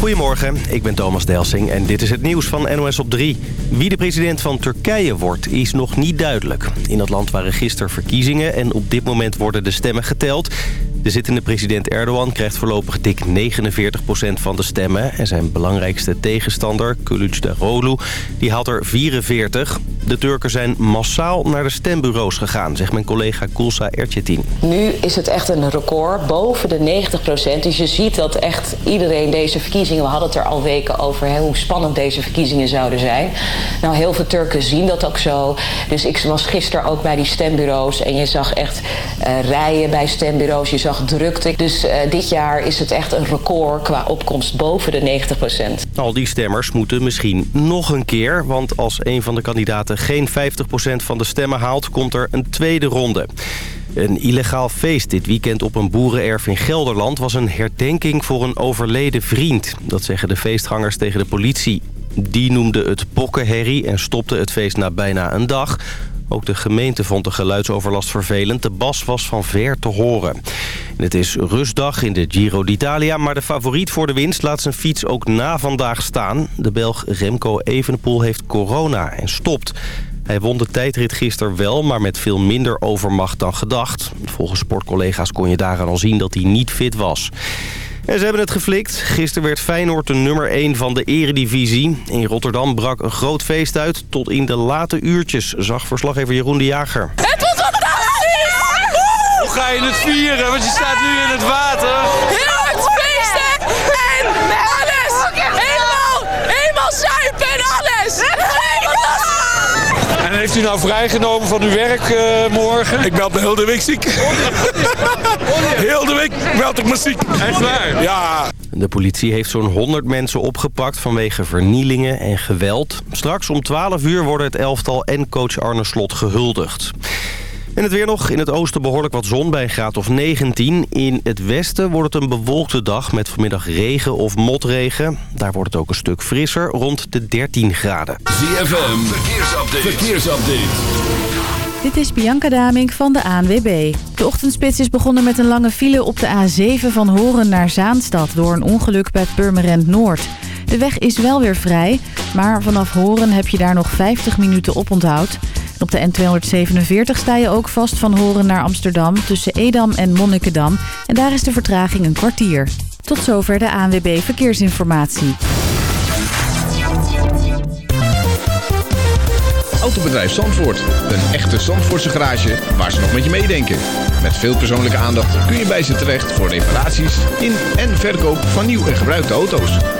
Goedemorgen, ik ben Thomas Delsing en dit is het nieuws van NOS op 3. Wie de president van Turkije wordt, is nog niet duidelijk. In dat land waren gisteren verkiezingen en op dit moment worden de stemmen geteld. De zittende president Erdogan krijgt voorlopig dik 49% van de stemmen. En zijn belangrijkste tegenstander, Kılıçdaroğlu, die haalt er 44. De Turken zijn massaal naar de stembureaus gegaan, zegt mijn collega Kulsa Erçetin. Nu is het echt een record, boven de 90% Dus je ziet dat echt iedereen deze verkiezingen... we hadden het er al weken over hoe spannend deze verkiezingen zouden zijn. Nou, heel veel Turken zien dat ook zo. Dus ik was gisteren ook bij die stembureaus... en je zag echt uh, rijen bij stembureaus, je drukte. Dus uh, dit jaar is het echt een record qua opkomst boven de 90% Al die stemmers moeten misschien nog een keer... want als een van de kandidaten geen 50% van de stemmen haalt... komt er een tweede ronde. Een illegaal feest dit weekend op een boerenerf in Gelderland... was een herdenking voor een overleden vriend. Dat zeggen de feestgangers tegen de politie. Die noemde het pokkenherrie en stopte het feest na bijna een dag. Ook de gemeente vond de geluidsoverlast vervelend. De bas was van ver te horen. het is rustdag in de Giro d'Italia... maar de favoriet voor de winst laat zijn fiets ook na vandaag staan. De Belg Remco Evenepoel heeft corona en stopt. Hij won de tijdrit gisteren wel, maar met veel minder overmacht dan gedacht. Volgens sportcollega's kon je daaraan al zien dat hij niet fit was. En ze hebben het geflikt. Gisteren werd Feyenoord de nummer 1 van de eredivisie. In Rotterdam brak een groot feest uit. Tot in de late uurtjes, zag verslaggever Jeroen de Jager. Het was fantastisch! Hoe ga je het vieren? Want je staat nu in het water. Heeft u nou vrijgenomen van uw werk uh, morgen? Ik meld me heel de week ziek. heel de week meld ik me ziek. Echt waar? Ja. De politie heeft zo'n 100 mensen opgepakt vanwege vernielingen en geweld. Straks om 12 uur worden het elftal en coach Arne Slot gehuldigd. En het weer nog. In het oosten behoorlijk wat zon bij een graad of 19. In het westen wordt het een bewolkte dag met vanmiddag regen of motregen. Daar wordt het ook een stuk frisser, rond de 13 graden. ZFM, verkeersupdate. verkeersupdate. Dit is Bianca Damink van de ANWB. De ochtendspits is begonnen met een lange file op de A7 van Horen naar Zaanstad... door een ongeluk bij Purmerend Noord. De weg is wel weer vrij, maar vanaf Horen heb je daar nog 50 minuten op onthoud. Op de N247 sta je ook vast van Horen naar Amsterdam tussen Edam en Monnikendam. En daar is de vertraging een kwartier. Tot zover de ANWB Verkeersinformatie. Autobedrijf Zandvoort. Een echte Zandvoortse garage waar ze nog met je meedenken. Met veel persoonlijke aandacht kun je bij ze terecht voor reparaties in en verkoop van nieuw en gebruikte auto's.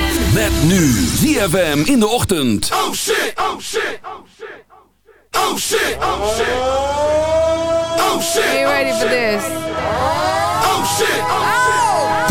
Met nu ZFM in de ochtend. Oh shit, oh shit, oh shit. Oh shit! Oh shit! Oh shit! Are you ready for this? Oh shit! Oh, oh.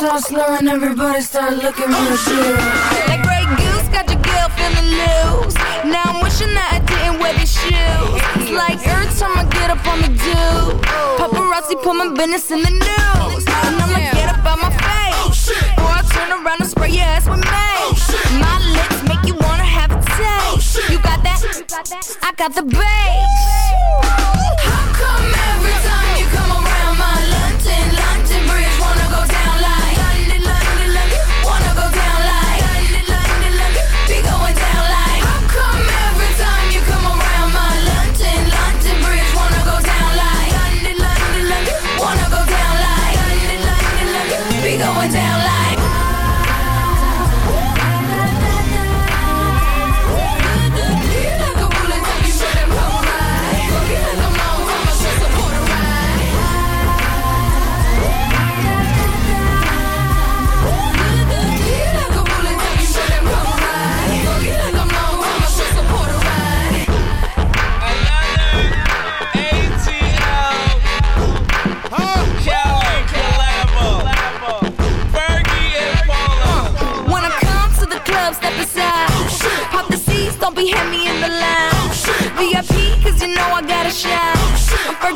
And my speech starts slurring. Everybody start looking real good. That Grey Goose got your girl feeling loose. Now I'm wishing that I didn't wear these shoes. It's like every time I get up on the do. Paparazzi put my business in the news. And I'ma get up out my face. Or I turn around and spray your ass with mace. My lips make you wanna have a taste. You got that? I got the bass.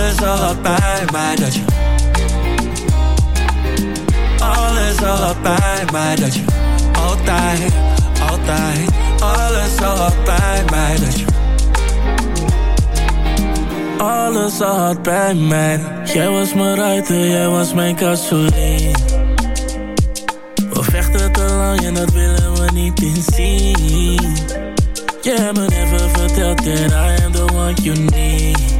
alles al bij mij Dat je alles al bij mij Dat je altijd, altijd Alles al bij mij Dat je alles al bij mij. Jij was mijn ruiter, jij was mijn gasoline We vechten te lang en dat willen we niet inzien Je hebt me never verteld that I am the one you need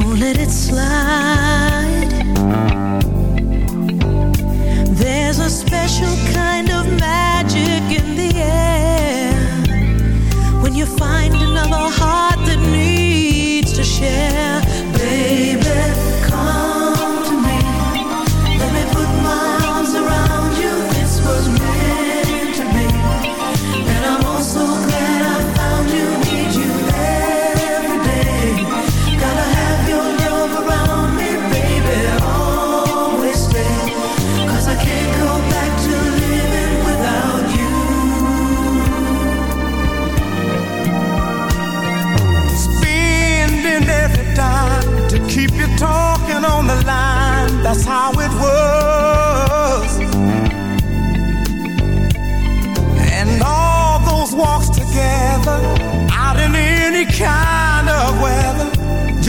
Don't let it slide.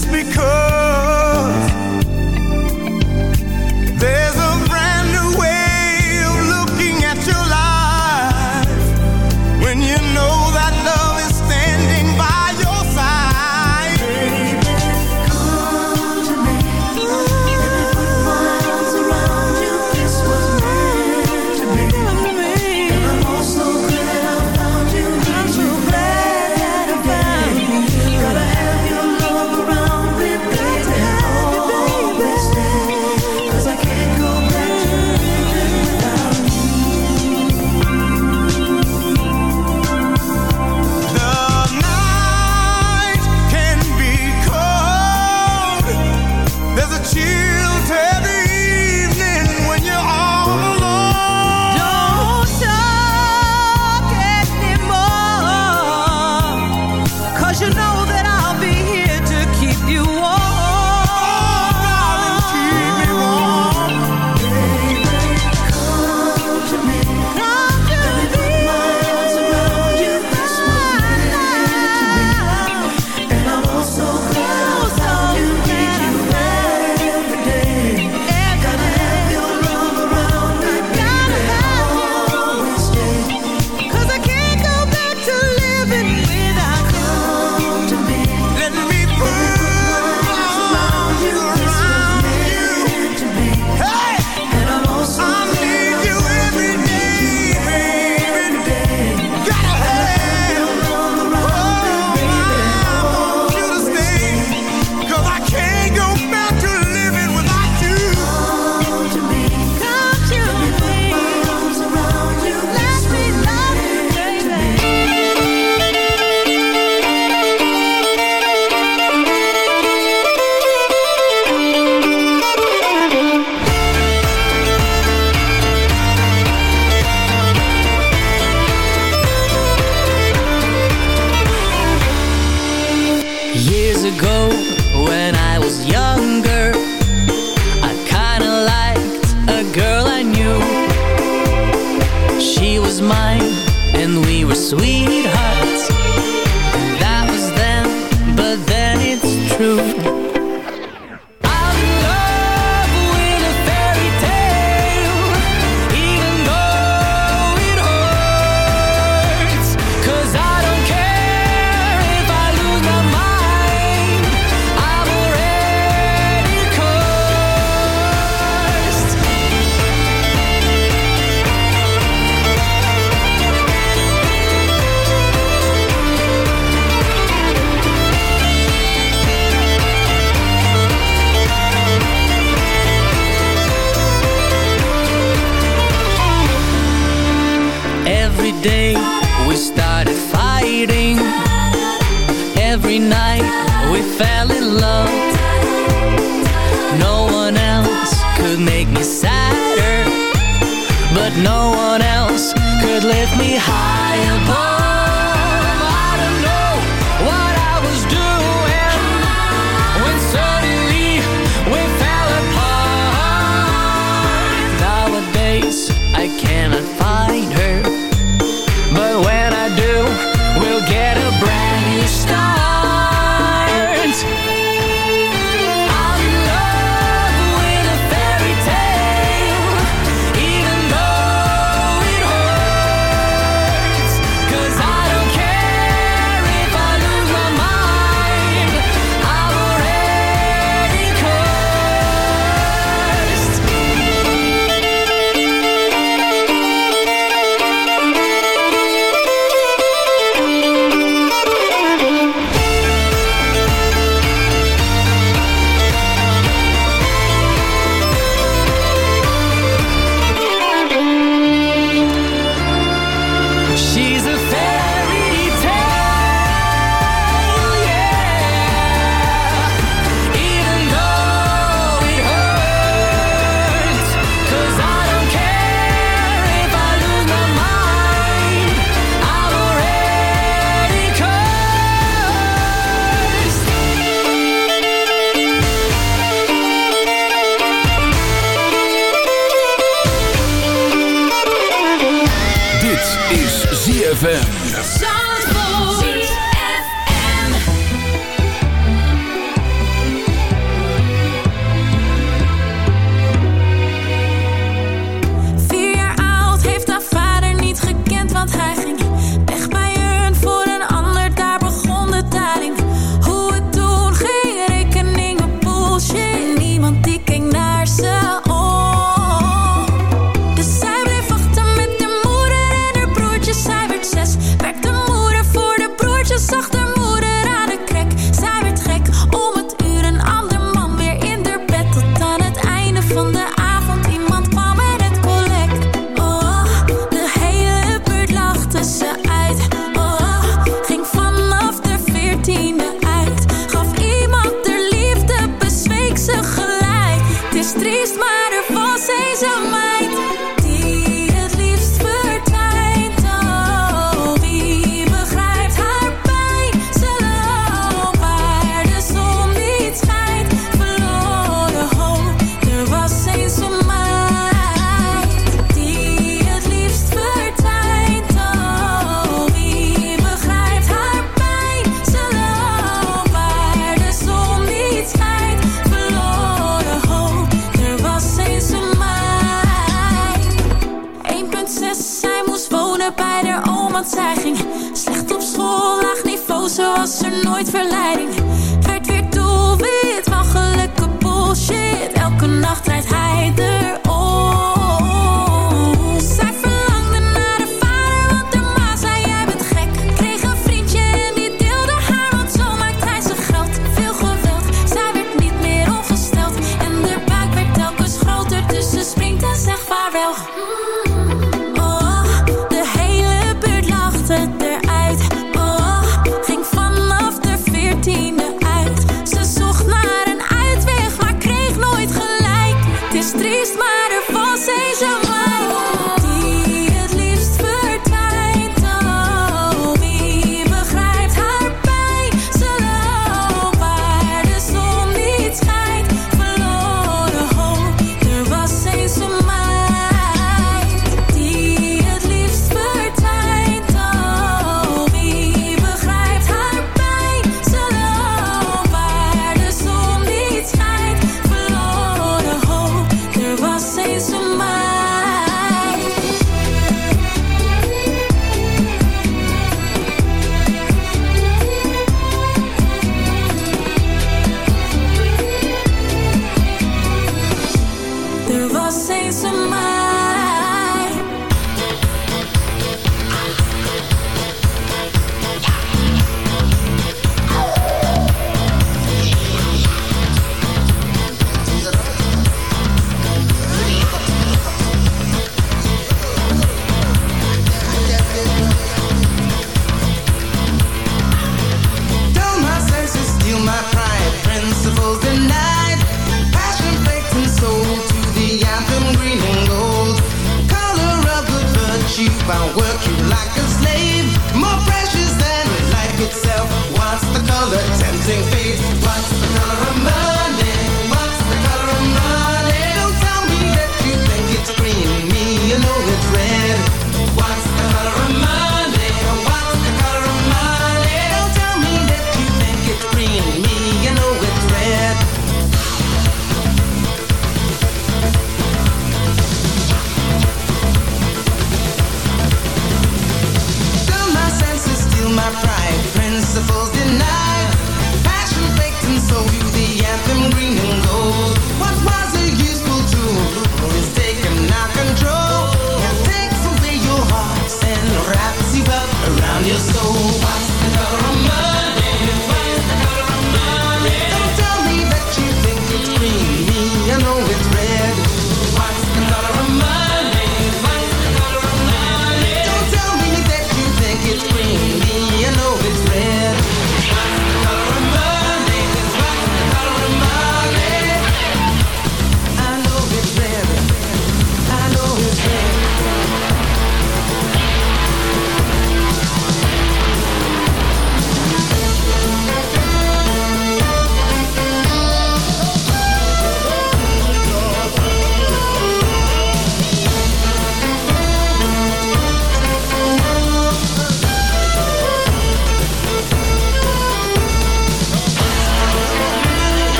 Just because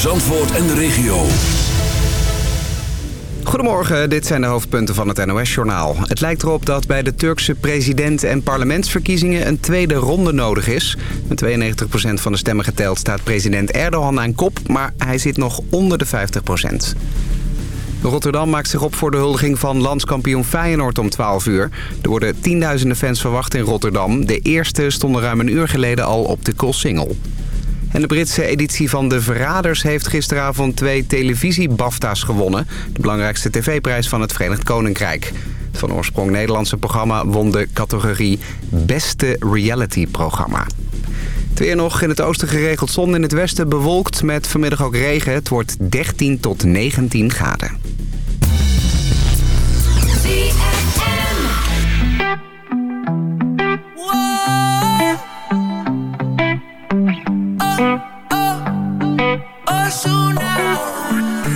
Zandvoort en de regio. Goedemorgen, dit zijn de hoofdpunten van het NOS-journaal. Het lijkt erop dat bij de Turkse president- en parlementsverkiezingen een tweede ronde nodig is. Met 92% van de stemmen geteld staat president Erdogan aan kop, maar hij zit nog onder de 50%. Rotterdam maakt zich op voor de huldiging van landskampioen Feyenoord om 12 uur. Er worden tienduizenden fans verwacht in Rotterdam. De eerste stonden ruim een uur geleden al op de Koolsingel. En de Britse editie van De Verraders heeft gisteravond twee televisie-BAFTA's gewonnen. De belangrijkste tv-prijs van het Verenigd Koninkrijk. Het van oorsprong Nederlandse programma won de categorie Beste Reality-programma. Het weer nog in het oosten geregeld zon in het westen bewolkt met vanmiddag ook regen. Het wordt 13 tot 19 graden.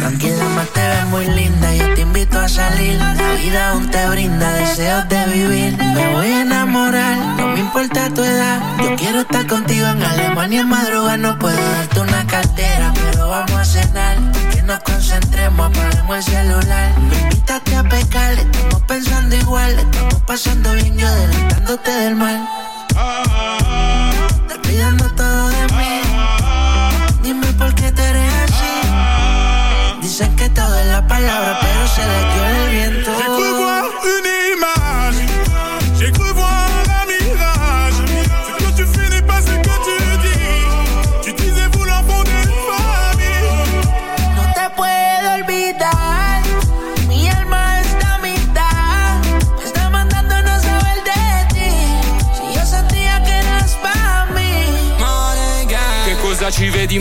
Tranquila, más te ves muy linda. Yo te invito a salir. La vida aún te brinda deseos de vivir. Me voy a enamorar, no me importa tu edad. Yo quiero estar contigo en Alemania en madrugada. No puedo darte una cartera, pero vamos a cenar. Que nos concentremos, apagamos el celular. Invítate a pecar, estamos pensando igual. Estamos pasando bien, yo adelantándote del mal. Te olvidando todo de mí. Dime por qué. Dicen que todo es la palabra, pero se le dio el viento. J'ai cru voir une image, j'ai cru voir un mirage. Que tu pas ce que tu dis. Tu. No te puedo olvidar, mi alma está mitad. Me está mandando no de ti. Si eras para mí. Che cosa ci vedi?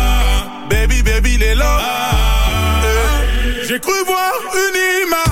Baby, baby, les lots. Euh, J'ai cru voir une image.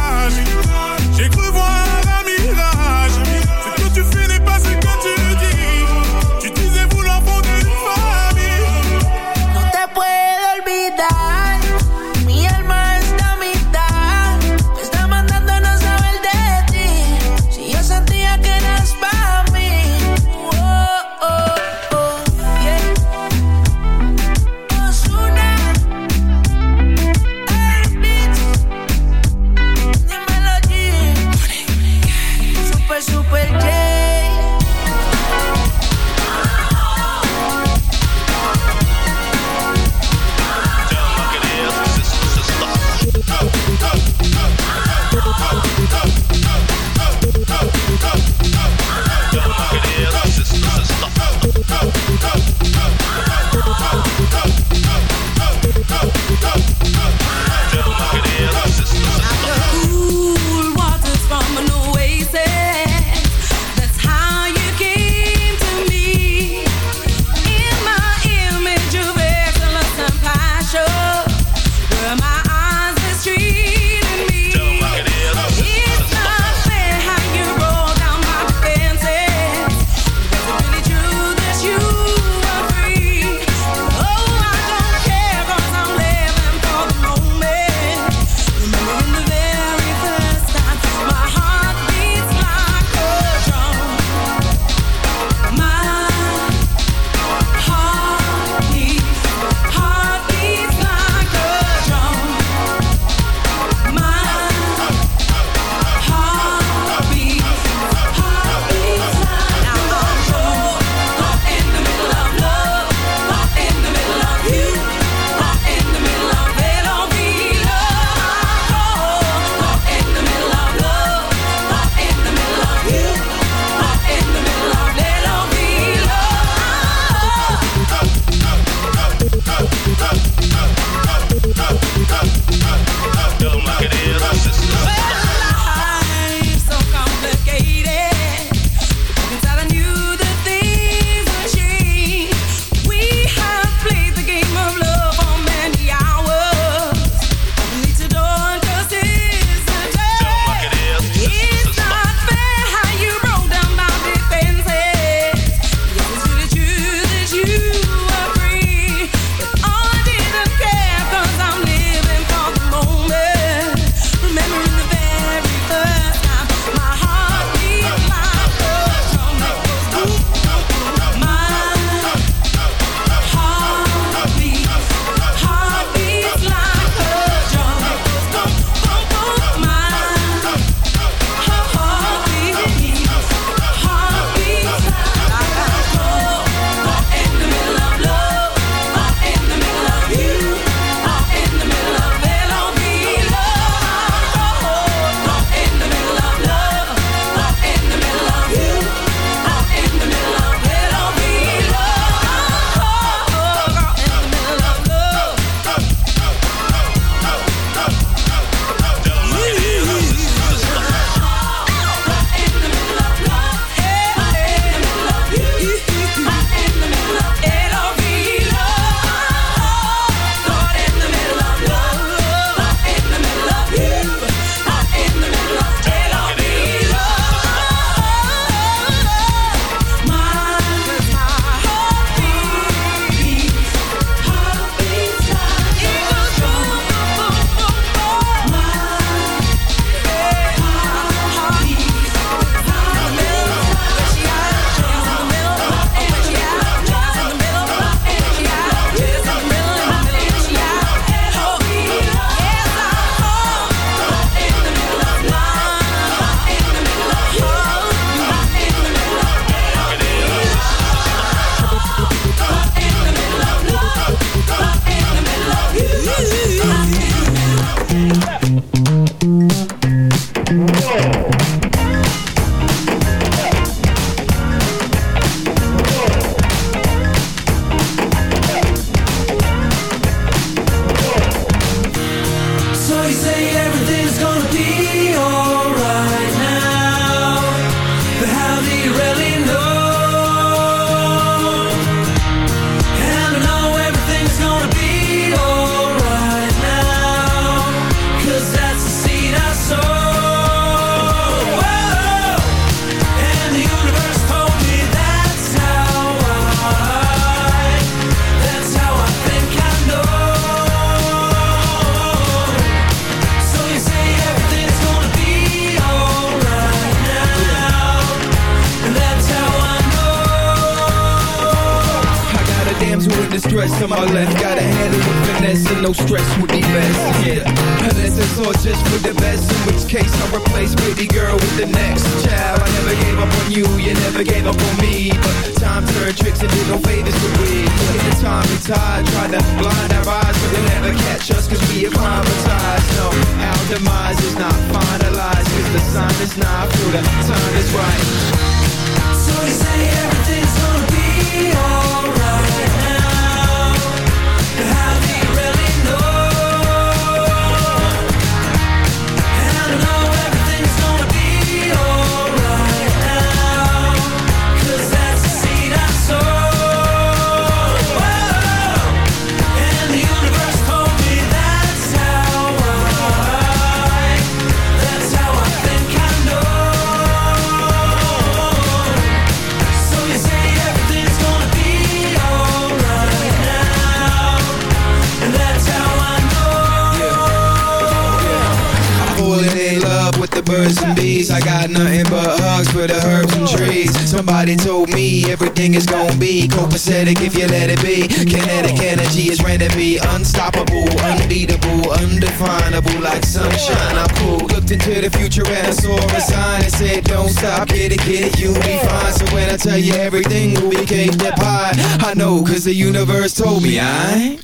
copacetic if you let it be. Kinetic energy is ready to be unstoppable, unbeatable, undefinable, like sunshine. I cool. Looked into the future and I saw a sign and said, Don't stop, get it, get it, you'll be fine. So when I tell you everything, we can't pie. I know, cause the universe told me I.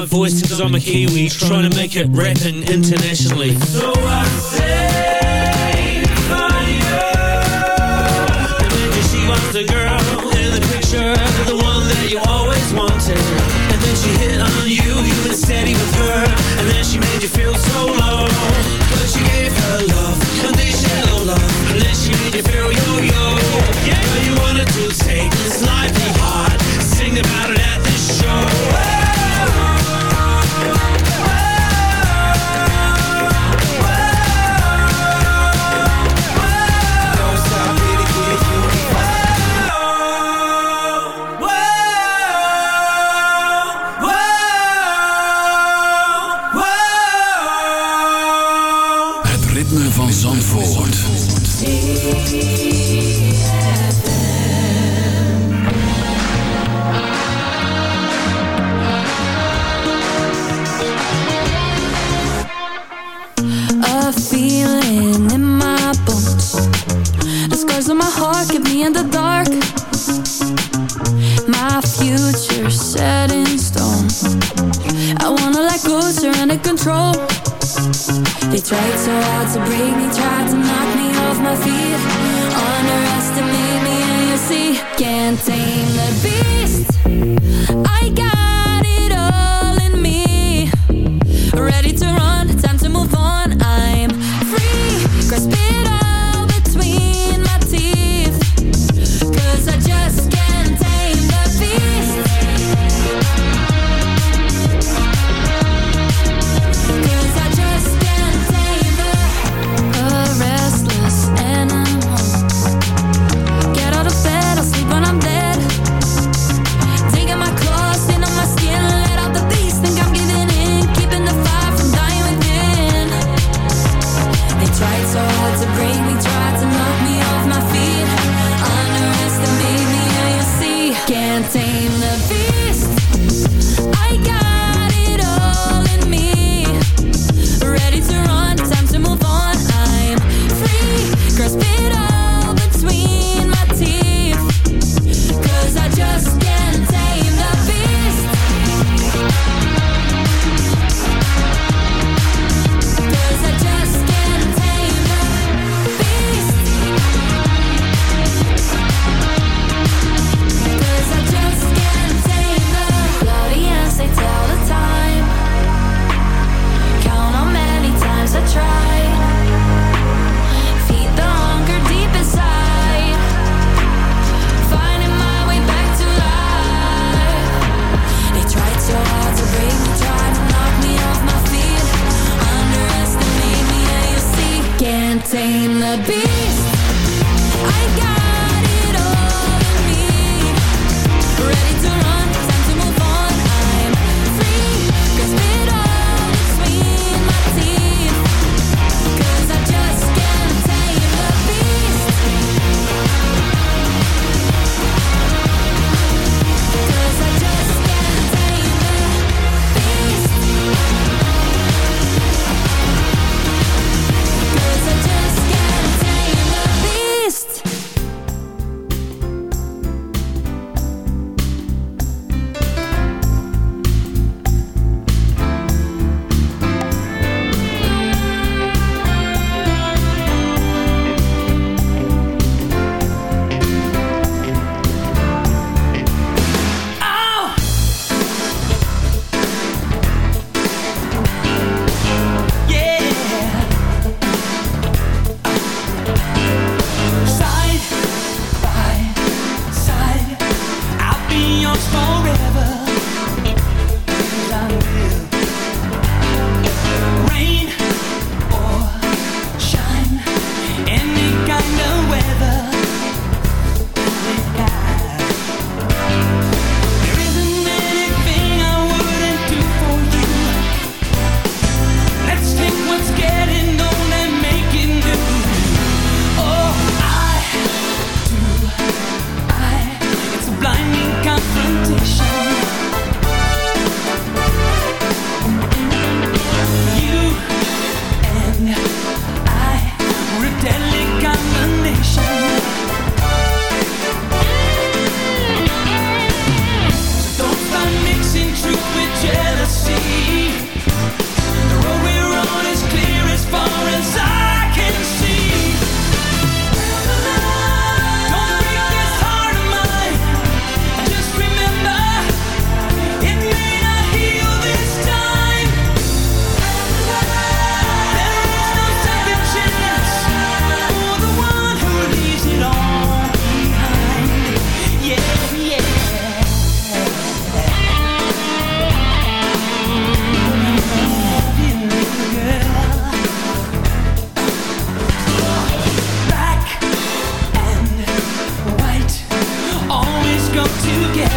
my voice cause I'm a Kiwi Trying to make it rapping internationally. So I say fire. Then she wants the girl in the picture The one that you always wanted. And then she hit on you, you've been steady with her. And then she made you feel so low. But she gave her love, conditional love. And then she made you feel yo-yo. Yeah, you wanted to take this life to heart. Sing about it to break me, tried to knock me off my feet. Underestimate me and you see. Can't tame the beast.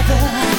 together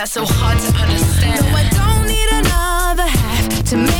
that's so hard to understand. No, I don't need another half to make